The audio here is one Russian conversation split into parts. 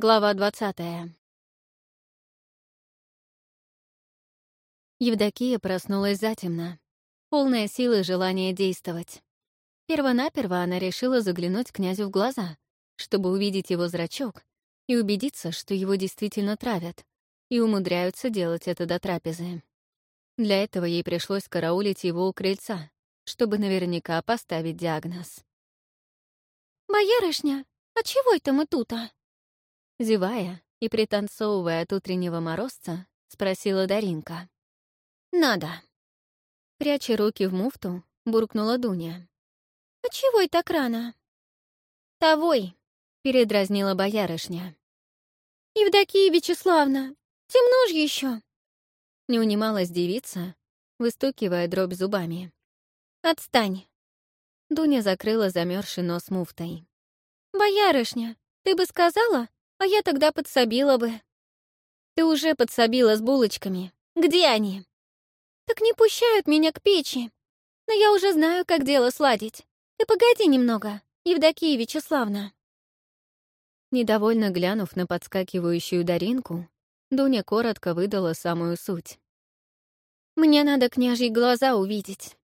Глава двадцатая. Евдокия проснулась затемно, полная силы желания действовать. Первонаперво она решила заглянуть князю в глаза, чтобы увидеть его зрачок и убедиться, что его действительно травят, и умудряются делать это до трапезы. Для этого ей пришлось караулить его у крыльца, чтобы наверняка поставить диагноз. «Боярышня, а чего это мы тут-то?» Зевая и пританцовывая от утреннего морозца, спросила Даринка. «Надо». Пряча руки в муфту, буркнула Дуня. «А чего и так рано?» «Тавой», — передразнила боярышня. «Евдокия Вячеславна, темно ж еще. Не унималась девица, выстукивая дробь зубами. «Отстань!» Дуня закрыла замерзший нос муфтой. «Боярышня, ты бы сказала, а я тогда подсобила бы. Ты уже подсобила с булочками. Где они? Так не пущают меня к печи. Но я уже знаю, как дело сладить. Ты погоди немного, Евдокия Вячеславна. Недовольно глянув на подскакивающую Даринку, Дуня коротко выдала самую суть. «Мне надо княжьи глаза увидеть».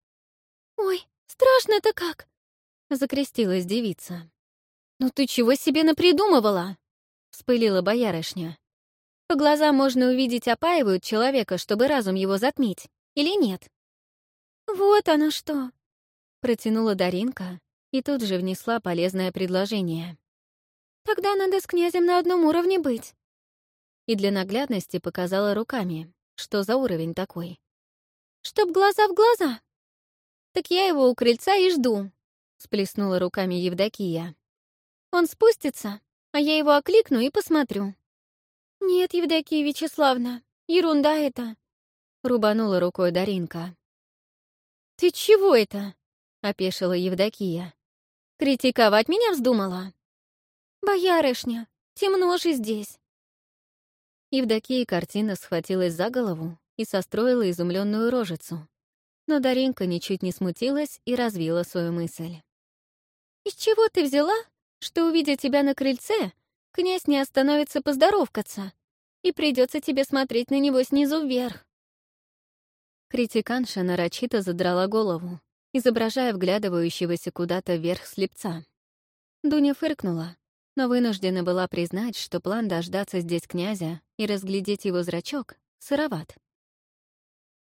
«Ой, страшно-то как!» — закрестилась девица. «Ну ты чего себе напридумывала?» Вспылила боярышня. «По глазам можно увидеть, опаивают человека, чтобы разум его затмить, или нет?» «Вот оно что!» — протянула Даринка и тут же внесла полезное предложение. «Тогда надо с князем на одном уровне быть». И для наглядности показала руками, что за уровень такой. «Чтоб глаза в глаза!» «Так я его у крыльца и жду», — сплеснула руками Евдокия. «Он спустится, а я его окликну и посмотрю». «Нет, Евдокия Вячеславна, ерунда это», — рубанула рукой Даринка. «Ты чего это?» — опешила Евдокия. «Критиковать меня вздумала?» «Боярышня, темно же здесь». Евдокия картина схватилась за голову и состроила изумленную рожицу. Но Даринка ничуть не смутилась и развила свою мысль. «Из чего ты взяла, что, увидя тебя на крыльце, князь не остановится поздоровкаться, и придется тебе смотреть на него снизу вверх. Критиканша нарочито задрала голову, изображая вглядывающегося куда-то вверх слепца. Дуня фыркнула, но вынуждена была признать, что план дождаться здесь князя и разглядеть его зрачок сыроват.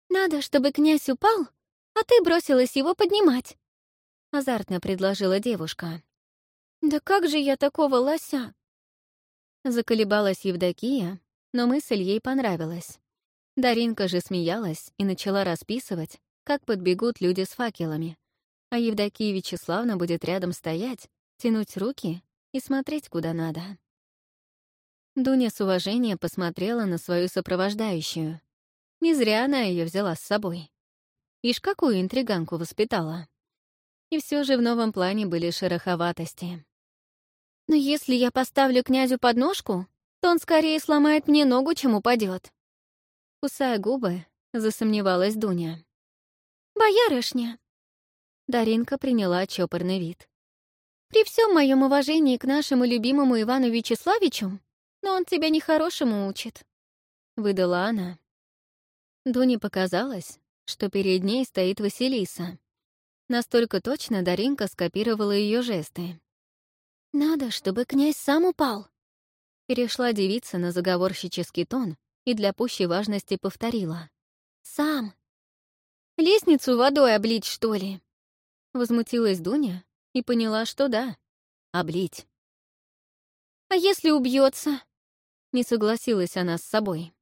«Надо, чтобы князь упал, а ты бросилась его поднимать», — азартно предложила девушка. «Да как же я такого лося?» Заколебалась Евдокия, но мысль ей понравилась. Даринка же смеялась и начала расписывать, как подбегут люди с факелами, а Евдокия Вячеславна будет рядом стоять, тянуть руки и смотреть куда надо. Дуня с уважением посмотрела на свою сопровождающую. Не зря она ее взяла с собой. Ишь, какую интриганку воспитала. И все же в новом плане были шероховатости. Но если я поставлю князю подножку, то он скорее сломает мне ногу, чем упадет. Кусая губы, засомневалась Дуня. «Боярышня!» Даринка приняла чопорный вид. «При всем моем уважении к нашему любимому Ивану Вячеславичу, но он тебя нехорошему учит», — выдала она. Дуне показалось, что перед ней стоит Василиса. Настолько точно Даринка скопировала ее жесты. «Надо, чтобы князь сам упал!» Перешла девица на заговорщический тон и для пущей важности повторила. «Сам!» «Лестницу водой облить, что ли?» Возмутилась Дуня и поняла, что да, облить. «А если убьется? Не согласилась она с собой.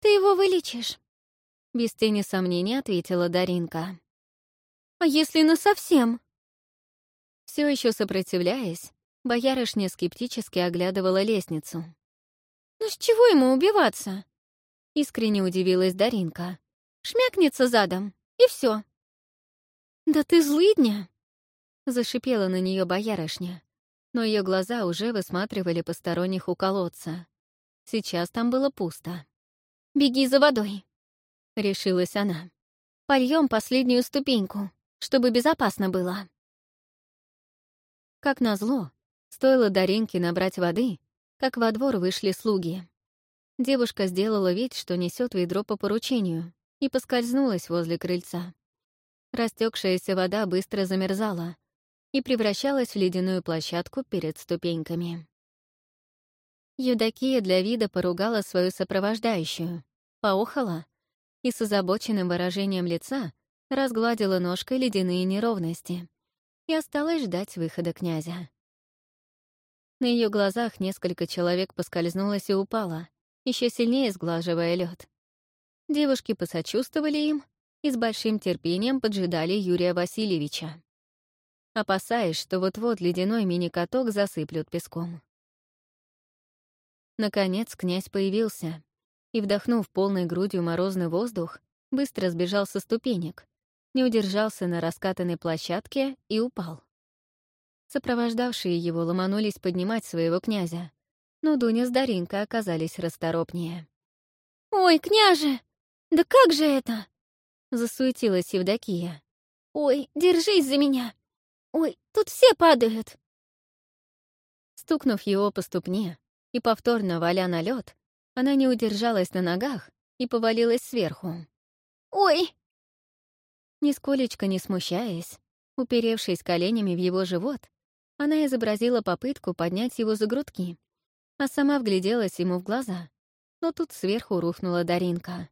«Ты его вылечишь?» Без тени сомнения ответила Даринка. «А если насовсем?» Все еще сопротивляясь, Боярышня скептически оглядывала лестницу. «Ну с чего ему убиваться?» Искренне удивилась Даринка. «Шмякнется задом, и все. «Да ты злыдня!» Зашипела на нее боярышня, но ее глаза уже высматривали посторонних у колодца. Сейчас там было пусто. «Беги за водой», — решилась она. «Польем последнюю ступеньку, чтобы безопасно было». Как назло, Стоило Даринке набрать воды, как во двор вышли слуги. Девушка сделала вид, что несет ведро по поручению, и поскользнулась возле крыльца. Растекшаяся вода быстро замерзала и превращалась в ледяную площадку перед ступеньками. Юдакия для вида поругала свою сопровождающую, поохала и с озабоченным выражением лица разгладила ножкой ледяные неровности и осталась ждать выхода князя. На ее глазах несколько человек поскользнулось и упало, еще сильнее сглаживая лед. Девушки посочувствовали им и с большим терпением поджидали Юрия Васильевича, опасаясь, что вот-вот ледяной мини-каток засыплют песком. Наконец князь появился и, вдохнув полной грудью морозный воздух, быстро сбежал со ступенек, не удержался на раскатанной площадке и упал. Сопровождавшие его ломанулись поднимать своего князя, но Дуня с Даринкой оказались расторопнее. «Ой, княже! Да как же это?» — засуетилась Евдокия. «Ой, держись за меня! Ой, тут все падают!» Стукнув его по ступне, и, повторно валя на лед, она не удержалась на ногах и повалилась сверху. «Ой!» Нисколечко не смущаясь, уперевшись коленями в его живот, она изобразила попытку поднять его за грудки, а сама вгляделась ему в глаза, но тут сверху рухнула Даринка.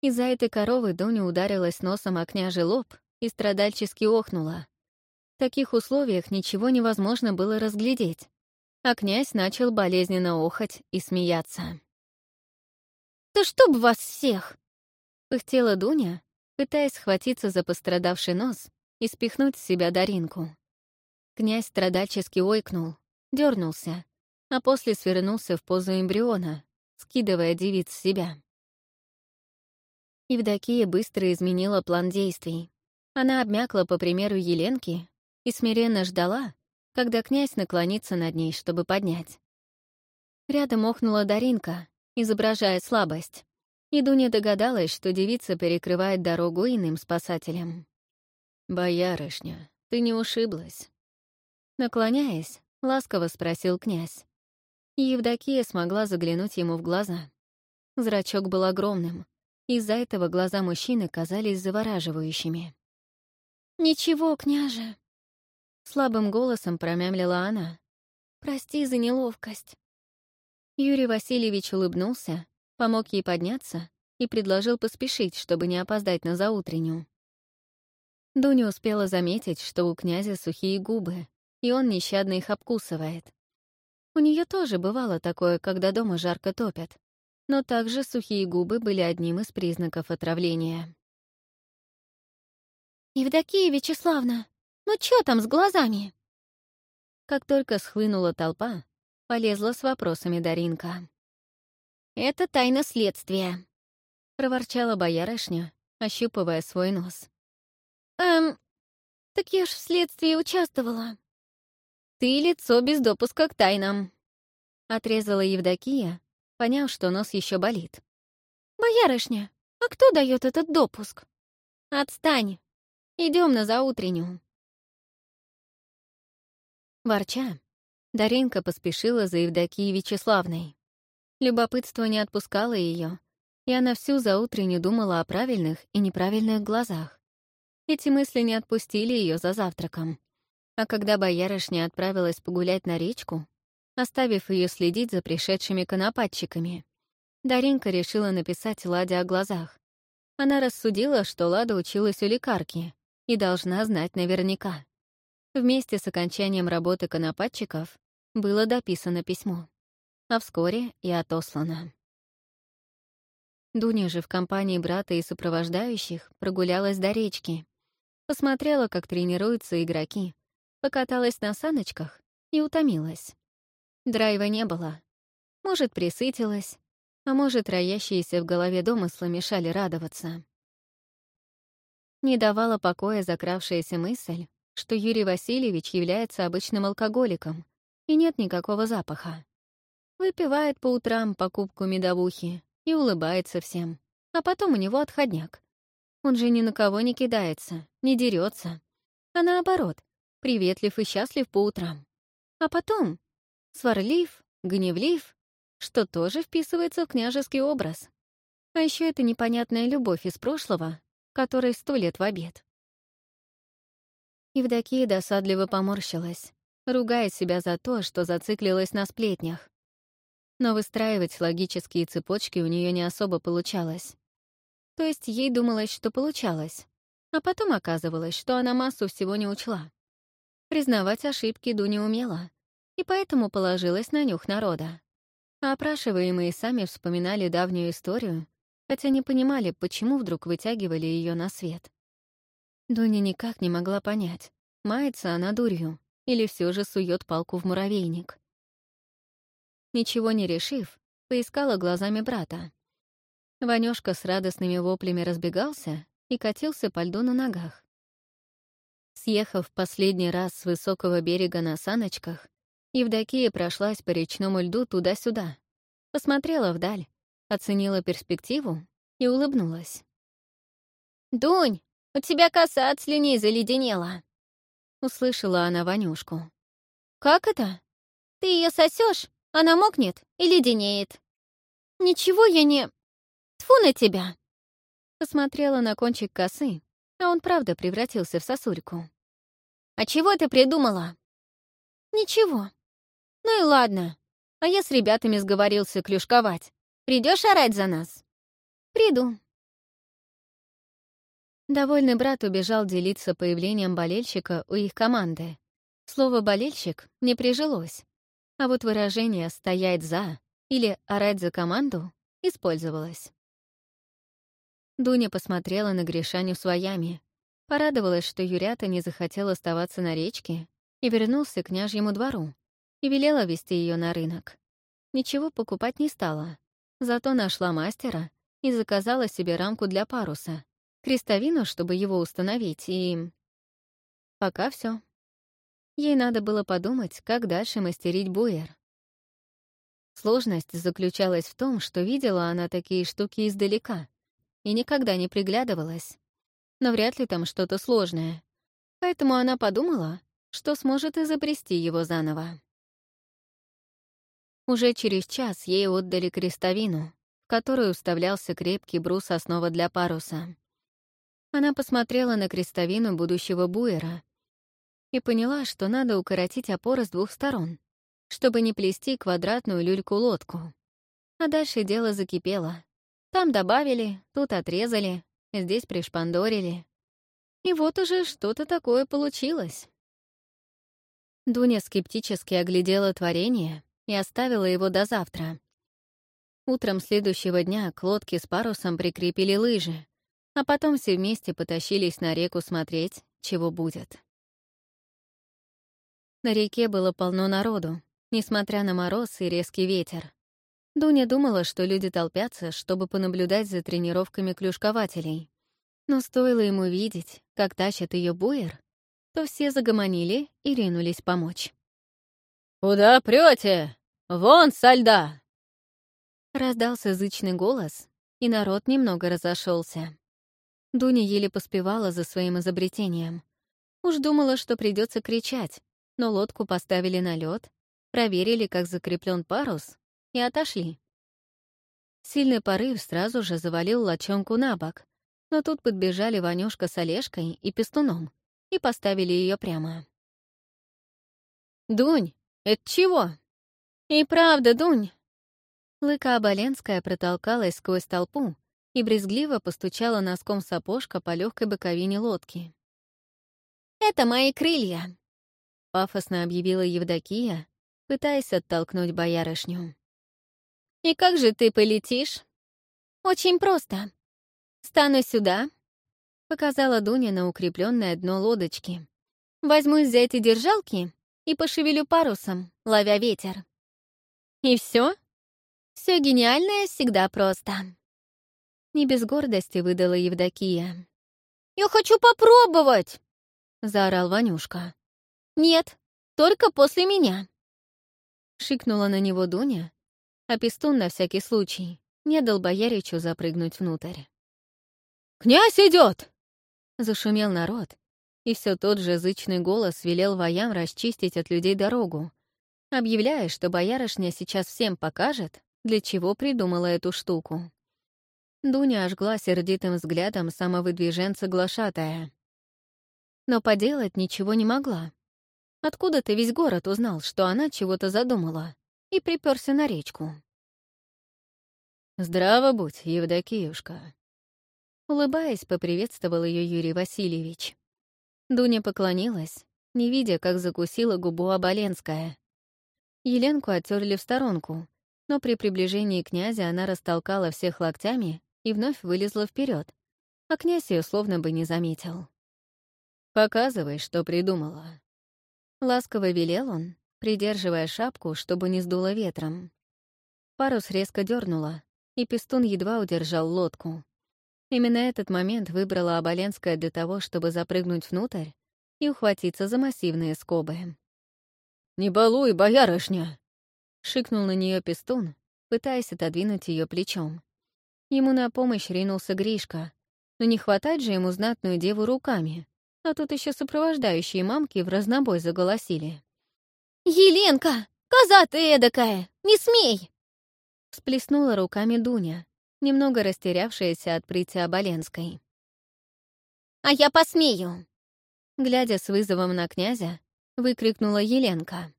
Из-за этой коровы Дуня ударилась носом о княжий лоб и страдальчески охнула. В таких условиях ничего невозможно было разглядеть а князь начал болезненно охать и смеяться. «Да чтоб вас всех!» — пыхтела Дуня, пытаясь схватиться за пострадавший нос и спихнуть с себя Даринку. Князь страдальчески ойкнул, дернулся, а после свернулся в позу эмбриона, скидывая девиц с себя. Евдокия быстро изменила план действий. Она обмякла по примеру Еленки и смиренно ждала, когда князь наклонится над ней, чтобы поднять. Рядом охнула Даринка, изображая слабость, и Дуня догадалась, что девица перекрывает дорогу иным спасателям. «Боярышня, ты не ушиблась?» Наклоняясь, ласково спросил князь. Евдокия смогла заглянуть ему в глаза. Зрачок был огромным, из-за этого глаза мужчины казались завораживающими. «Ничего, княже», Слабым голосом промямлила она. «Прости за неловкость». Юрий Васильевич улыбнулся, помог ей подняться и предложил поспешить, чтобы не опоздать на заутреннюю. Дуня успела заметить, что у князя сухие губы, и он нещадно их обкусывает. У нее тоже бывало такое, когда дома жарко топят, но также сухие губы были одним из признаков отравления. «Евдокия Вячеславна, ну чё там с глазами?» Как только схлынула толпа, полезла с вопросами Даринка. «Это тайна следствия», — проворчала боярышня, ощупывая свой нос. «Эм, так я ж в следствии участвовала». «Ты лицо без допуска к тайнам», — отрезала Евдокия, поняв, что нос еще болит. «Боярышня, а кто дает этот допуск?» «Отстань. Идем на заутреннюю». Ворча, Даринка поспешила за Евдокией Вячеславной. Любопытство не отпускало ее, и она всю заутренню думала о правильных и неправильных глазах. Эти мысли не отпустили ее за завтраком. А когда боярышня отправилась погулять на речку, оставив ее следить за пришедшими конопатчиками, Даринка решила написать Ладе о глазах. Она рассудила, что Лада училась у лекарки и должна знать наверняка. Вместе с окончанием работы конопатчиков было дописано письмо, а вскоре и отослано. Дуня же в компании брата и сопровождающих прогулялась до речки, посмотрела, как тренируются игроки, покаталась на саночках и утомилась. Драйва не было. Может, присытилась, а может, роящиеся в голове домыслы мешали радоваться. Не давала покоя закравшаяся мысль, что Юрий Васильевич является обычным алкоголиком, и нет никакого запаха. Выпивает по утрам покупку медовухи и улыбается всем, а потом у него отходняк. Он же ни на кого не кидается, не дерется, а наоборот, приветлив и счастлив по утрам. А потом сварлив, гневлив, что тоже вписывается в княжеский образ. А еще это непонятная любовь из прошлого, которой сто лет в обед. Евдокия досадливо поморщилась, ругая себя за то, что зациклилась на сплетнях. Но выстраивать логические цепочки у нее не особо получалось. То есть ей думалось, что получалось, а потом оказывалось, что она массу всего не учла. Признавать ошибки Ду не умела, и поэтому положилась на нюх народа. А опрашиваемые сами вспоминали давнюю историю, хотя не понимали, почему вдруг вытягивали ее на свет. Дуня никак не могла понять, мается она дурью или все же сует палку в муравейник. Ничего не решив, поискала глазами брата. Ванюшка с радостными воплями разбегался и катился по льду на ногах. Съехав последний раз с высокого берега на саночках, Евдокия прошлась по речному льду туда-сюда, посмотрела вдаль, оценила перспективу и улыбнулась. «Дунь, у тебя коса от слюней заледенела!» Услышала она Ванюшку. «Как это? Ты ее сосешь, она мокнет и леденеет. Ничего я не... Тфу на тебя!» Посмотрела на кончик косы, а он правда превратился в сосульку. «А чего ты придумала?» «Ничего. Ну и ладно. А я с ребятами сговорился клюшковать. Придешь орать за нас?» «Приду», Довольный брат убежал делиться появлением болельщика у их команды. Слово «болельщик» не прижилось, а вот выражение «стоять за» или «орать за команду» использовалось. Дуня посмотрела на Гришаню своями, порадовалась, что Юрята не захотел оставаться на речке и вернулся к княжьему двору, и велела вести ее на рынок. Ничего покупать не стала, зато нашла мастера и заказала себе рамку для паруса — крестовину, чтобы его установить, и... Пока все. Ей надо было подумать, как дальше мастерить буер. Сложность заключалась в том, что видела она такие штуки издалека и никогда не приглядывалась. Но вряд ли там что-то сложное. Поэтому она подумала, что сможет изобрести его заново. Уже через час ей отдали крестовину, в которую вставлялся крепкий брус основа для паруса. Она посмотрела на крестовину будущего буера и поняла, что надо укоротить опоры с двух сторон, чтобы не плести квадратную люльку-лодку. А дальше дело закипело. Там добавили, тут отрезали, здесь пришпандорили. И вот уже что-то такое получилось. Дуня скептически оглядела творение и оставила его до завтра. Утром следующего дня к лодке с парусом прикрепили лыжи, а потом все вместе потащились на реку смотреть, чего будет. На реке было полно народу, несмотря на мороз и резкий ветер. Дуня думала, что люди толпятся, чтобы понаблюдать за тренировками клюшкователей. Но стоило ему видеть, как тащит ее буер, то все загомонили и ринулись помочь. «Куда прете? Вон со льда!» Раздался зычный голос, и народ немного разошелся. Дуня еле поспевала за своим изобретением. Уж думала, что придется кричать, но лодку поставили на лед, проверили, как закреплен парус, и отошли. Сильный порыв сразу же завалил лочонку на бок, но тут подбежали Ванюшка с Олежкой и Пестуном и поставили ее прямо. «Дунь, это чего?» «И правда, Дунь!» Лыка Оболенская протолкалась сквозь толпу и брезгливо постучала носком сапожка по легкой боковине лодки. «Это мои крылья», — пафосно объявила Евдокия, пытаясь оттолкнуть боярышню. «И как же ты полетишь?» «Очень просто. Стану сюда», — показала Дуня на укрепленное дно лодочки. «Возьмусь за эти держалки и пошевелю парусом, ловя ветер». «И все? Все гениальное всегда просто». Не без гордости выдала Евдокия. «Я хочу попробовать!» — заорал Ванюшка. «Нет, только после меня!» Шикнула на него Дуня, а Пестун на всякий случай не дал бояричу запрыгнуть внутрь. «Князь идет! Зашумел народ, и все тот же зычный голос велел воям расчистить от людей дорогу, объявляя, что боярышня сейчас всем покажет, для чего придумала эту штуку. Дуня ожгла сердитым взглядом самовыдвиженца глашатая. Но поделать ничего не могла. Откуда-то весь город узнал, что она чего-то задумала, и приперся на речку. «Здраво будь, Евдокиюшка!» Улыбаясь, поприветствовал ее Юрий Васильевич. Дуня поклонилась, не видя, как закусила губу Оболенская. Еленку оттерли в сторонку, но при приближении князя она растолкала всех локтями и вновь вылезла вперед, а князь ее словно бы не заметил. «Показывай, что придумала». Ласково велел он, придерживая шапку, чтобы не сдуло ветром. Парус резко дернула, и Пестун едва удержал лодку. Именно этот момент выбрала Оболенская для того, чтобы запрыгнуть внутрь и ухватиться за массивные скобы. «Не балуй, боярышня!» — шикнул на нее Пестун, пытаясь отодвинуть ее плечом. Ему на помощь ринулся Гришка, но не хватать же ему знатную деву руками, а тут еще сопровождающие мамки в разнобой заголосили. «Еленка, коза ты эдакая, не смей!» Всплеснула руками Дуня, немного растерявшаяся от прития Оболенской. «А я посмею!» Глядя с вызовом на князя, выкрикнула Еленка.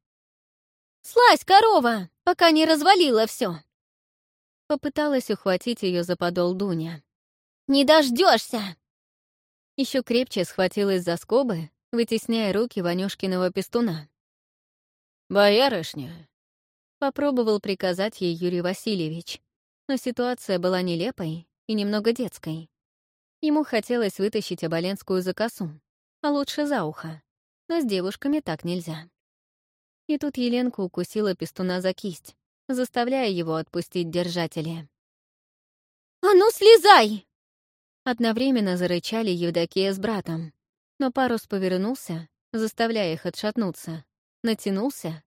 «Слазь, корова, пока не развалила все. Попыталась ухватить ее за подол Дуня. «Не дождешься! Еще крепче схватилась за скобы, вытесняя руки Ванюшкиного пестуна. «Боярышня!» — попробовал приказать ей Юрий Васильевич, но ситуация была нелепой и немного детской. Ему хотелось вытащить Оболенскую за косу, а лучше за ухо, но с девушками так нельзя. И тут Еленка укусила пестуна за кисть, заставляя его отпустить держатели. «А ну, слезай!» Одновременно зарычали Евдокия с братом, но парус повернулся, заставляя их отшатнуться, натянулся,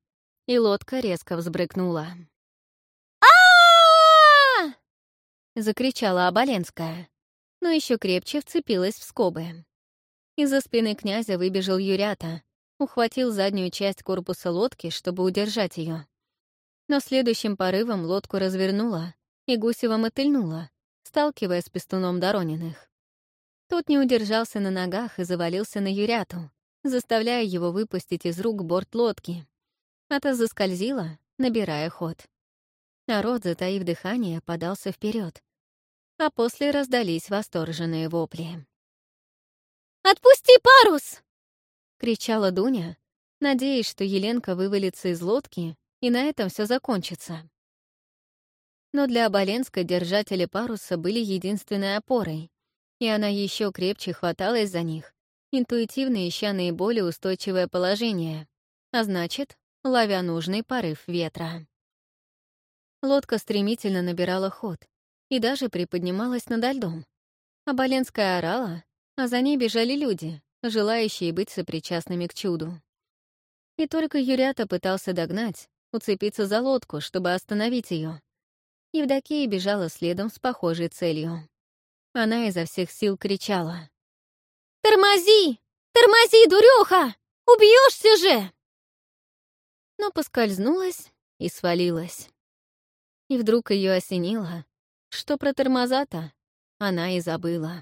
и лодка резко взбрыкнула. а закричала Оболенская, но еще крепче вцепилась в скобы. Из-за спины князя выбежал Юрята, ухватил заднюю часть корпуса лодки, чтобы удержать ее но следующим порывом лодку развернула и Гусева мотыльнула, сталкивая с пестуном Дорониных. Тот не удержался на ногах и завалился на Юряту, заставляя его выпустить из рук борт лодки. А та заскользила, набирая ход. Народ, затаив дыхание, подался вперед, а после раздались восторженные вопли. «Отпусти парус!» — кричала Дуня, надеясь, что Еленка вывалится из лодки и на этом все закончится. Но для Оболенской держатели паруса были единственной опорой, и она еще крепче хваталась за них, интуитивно ища наиболее устойчивое положение, а значит, ловя нужный порыв ветра. Лодка стремительно набирала ход и даже приподнималась над льдом. Оболенская орала, а за ней бежали люди, желающие быть сопричастными к чуду. И только Юрята пытался догнать, уцепиться за лодку, чтобы остановить ее. Евдокия бежала следом с похожей целью. Она изо всех сил кричала. «Тормози! Тормози, дуреха! Убьешься же!» Но поскользнулась и свалилась. И вдруг ее осенило, что про тормоза она и забыла.